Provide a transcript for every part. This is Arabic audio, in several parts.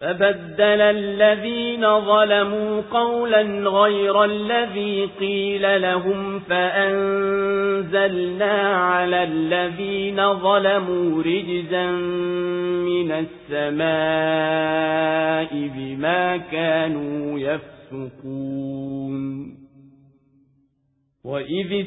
فبدل الذين ظلموا قولا غير الذي قيل لهم فأنزلنا على الذين ظلموا رجزا من السماء بما كانوا يفسقون. وإذ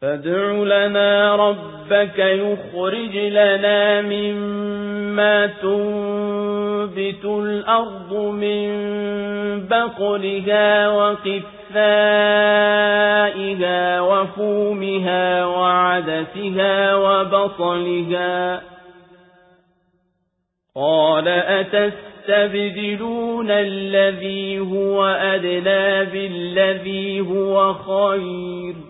فادع لنا ربك يخرج لنا مما تنبت الأرض من بقلها وقفائها وفومها وعدسها وبصلها قال أتستبدلون الذي هو أدنى بالذي هو خير